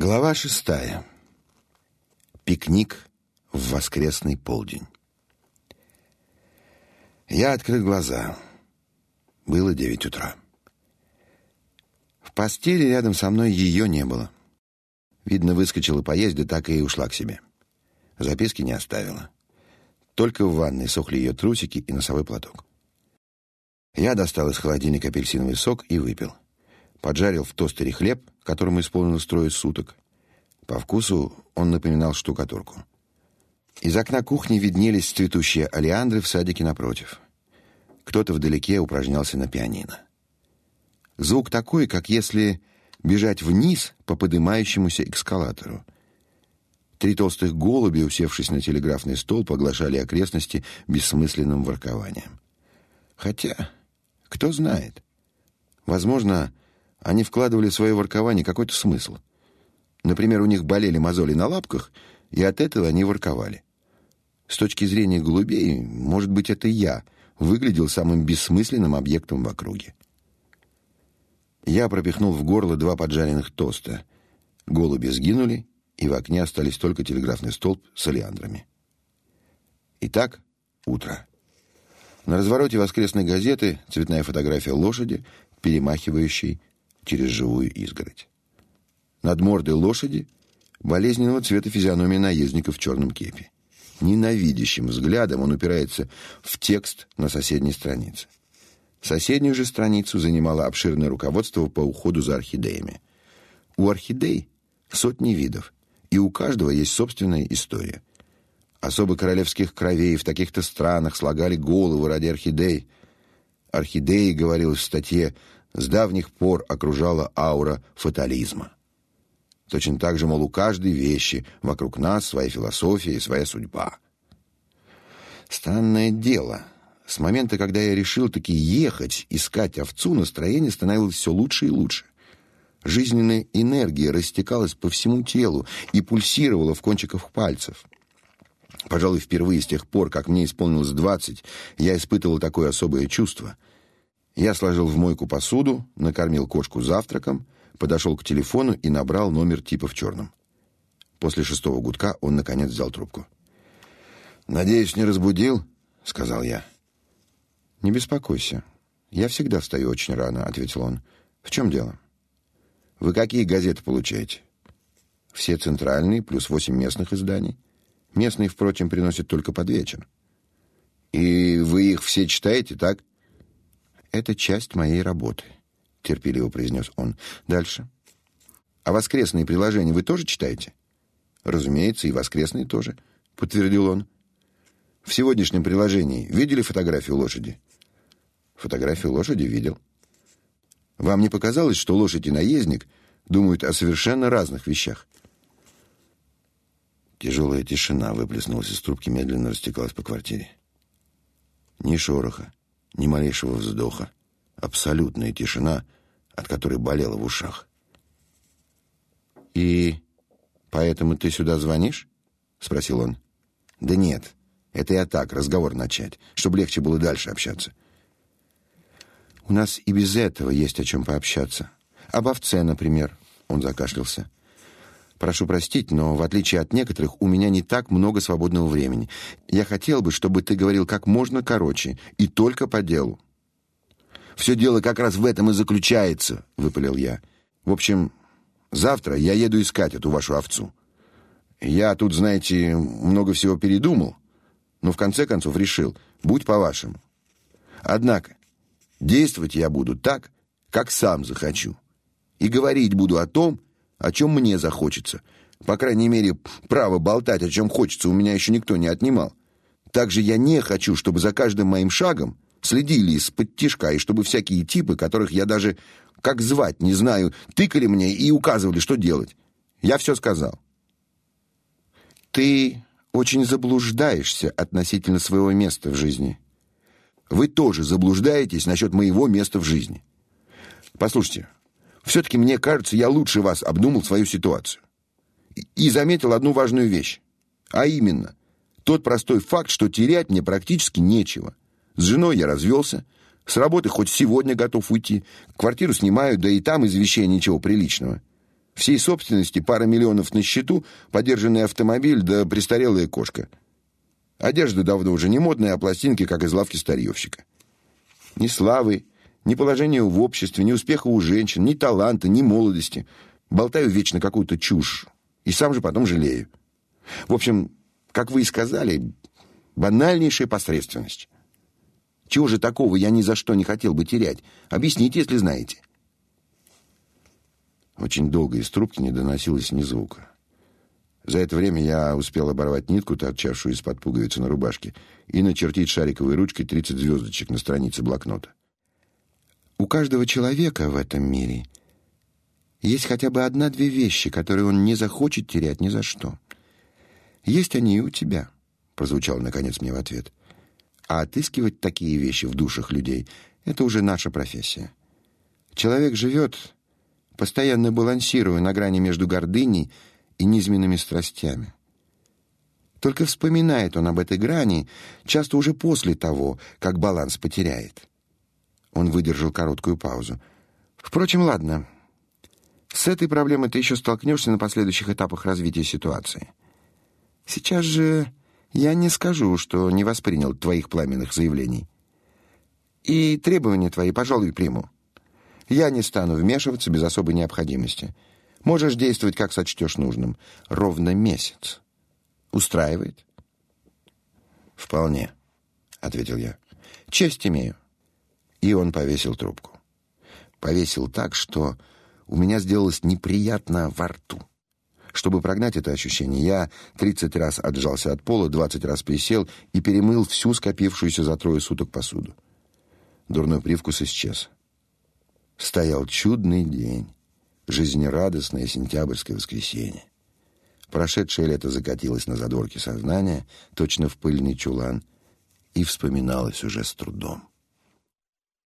Глава шестая. Пикник в воскресный полдень. Я открыл глаза. Было девять утра. В постели рядом со мной ее не было. Видно, выскочила поесть, да так и ушла к себе. Записки не оставила. Только в ванной сохли ее трусики и носовой платок. Я достал из холодильника апельсиновый сок и выпил. Поджарил в тостере хлеб, которому исполнилось трое суток. По вкусу он напоминал штукатурку. Из окна кухни виднелись цветущие алиандры в садике напротив. Кто-то вдалеке упражнялся на пианино. Звук такой, как если бежать вниз по поднимающемуся эскалатору. Три толстых голубя, усевшись на телеграфный стол, поглощали окрестности бессмысленным воркованием. Хотя, кто знает, возможно, они вкладывали в свое воркование какой-то смысл. Например, у них болели мозоли на лапках, и от этого они ворковали. С точки зрения голубей, может быть, это я выглядел самым бессмысленным объектом в округе. Я пропихнул в горло два поджаренных тоста. Голуби сгинули, и в окне остались только телеграфный столб с олеандрами. Итак, утро. На развороте воскресной газеты цветная фотография лошади, перемахивающей через живую изгородь. Над мордой лошади болезненного цвета физиономия наездника в черном кепе. Ненавидящим взглядом он упирается в текст на соседней странице. Соседнюю же страницу занимало обширное руководство по уходу за орхидеями. У орхидей сотни видов, и у каждого есть собственная история. Особо королевских кровей в таких-то странах слагали головы ради орхидей. Орхидеи, говорилось в статье, с давних пор окружала аура фатализма. Точно так же, мол, у каждой вещи вокруг нас своя философия и своя судьба. Странное дело. С момента, когда я решил таки ехать, искать овцу, настроение становилось все лучше и лучше. Жизненная энергия растекалась по всему телу и пульсировала в кончиках пальцев. Пожалуй, впервые с тех пор, как мне исполнилось двадцать, я испытывал такое особое чувство — я сложил в мойку посуду, накормил кошку завтраком, подошел к телефону и набрал номер типа в черном. После шестого гудка он наконец взял трубку. Надеюсь, не разбудил, сказал я. Не беспокойся. Я всегда встаю очень рано, ответил он. В чем дело? Вы какие газеты получаете? Все центральные плюс восемь местных изданий. Местные, впрочем, приносят только под вечер. И вы их все читаете, так? Это часть моей работы, терпеливо произнес он. Дальше. А воскресные приложения вы тоже читаете? Разумеется, и воскресные тоже, подтвердил он. В сегодняшнем приложении видели фотографию лошади? Фотографию лошади видел. Вам не показалось, что лошадь и наездник думают о совершенно разных вещах? Тяжелая тишина выплеснулась из трубки, медленно растекалась по квартире. Ни шороха, ни малейшего вздоха. Абсолютная тишина, от которой болела в ушах. «И поэтому ты сюда звонишь?» — спросил он. «Да нет, это я так, разговор начать, чтобы легче было дальше общаться». «У нас и без этого есть о чем пообщаться. Об овце, например», — он закашлялся. Прошу простить, но в отличие от некоторых, у меня не так много свободного времени. Я хотел бы, чтобы ты говорил как можно короче и только по делу. Все дело как раз в этом и заключается, выпалил я. В общем, завтра я еду искать эту вашу овцу. Я тут, знаете, много всего передумал, но в конце концов решил, будь по-вашему. Однако действовать я буду так, как сам захочу. И говорить буду о том, о чем мне захочется. По крайней мере, право болтать, о чем хочется, у меня еще никто не отнимал. Также я не хочу, чтобы за каждым моим шагом следили из-под тишка, и чтобы всякие типы, которых я даже как звать не знаю, тыкали мне и указывали, что делать. Я все сказал. Ты очень заблуждаешься относительно своего места в жизни. Вы тоже заблуждаетесь насчет моего места в жизни. Послушайте, все-таки, мне кажется, я лучше вас обдумал свою ситуацию. И заметил одну важную вещь. А именно, тот простой факт, что терять мне практически нечего. С женой я развелся, с работы хоть сегодня готов уйти, квартиру снимаю, да и там из вещей ничего приличного. Всей собственности пара миллионов на счету, подержанный автомобиль да престарелая кошка. Одежда давно уже не модная, а пластинки, как из лавки старьевщика. Ни славы, ни положения в обществе, ни успеха у женщин, ни таланта, ни молодости. Болтаю вечно какую-то чушь. И сам же потом жалею. В общем, как вы и сказали, банальнейшая посредственность. Чего же такого я ни за что не хотел бы терять? Объясните, если знаете. Очень долго из трубки не доносилось ни звука. За это время я успел оборвать нитку, торчавшую из-под пуговицы на рубашке, и начертить шариковой ручкой 30 звездочек на странице блокнота. У каждого человека в этом мире есть хотя бы одна-две вещи, которые он не захочет терять ни за что. Есть они и у тебя, прозвучал наконец мне в ответ. А отыскивать такие вещи в душах людей это уже наша профессия. Человек живет постоянно балансируя на грани между гордыней и низменными страстями. Только вспоминает он об этой грани часто уже после того, как баланс потеряет. Он выдержал короткую паузу. Впрочем, ладно. С этой проблемой ты еще столкнешься на последующих этапах развития ситуации. Сейчас же я не скажу, что не воспринял твоих пламенных заявлений. И требования твои, пожалуй, приму. Я не стану вмешиваться без особой необходимости. Можешь действовать, как сочтешь нужным. Ровно месяц. Устраивает? Вполне, ответил я. Честь имею. И он повесил трубку. Повесил так, что у меня сделалось неприятно во рту. Чтобы прогнать это ощущение, я тридцать раз отжался от пола, двадцать раз присел и перемыл всю скопившуюся за трое суток посуду. Дурной привкус исчез. Стоял чудный день, жизнерадостное сентябрьское воскресенье. Прошедшее лето закатилось на задворки сознания, точно в пыльный чулан, и вспоминалось уже с трудом.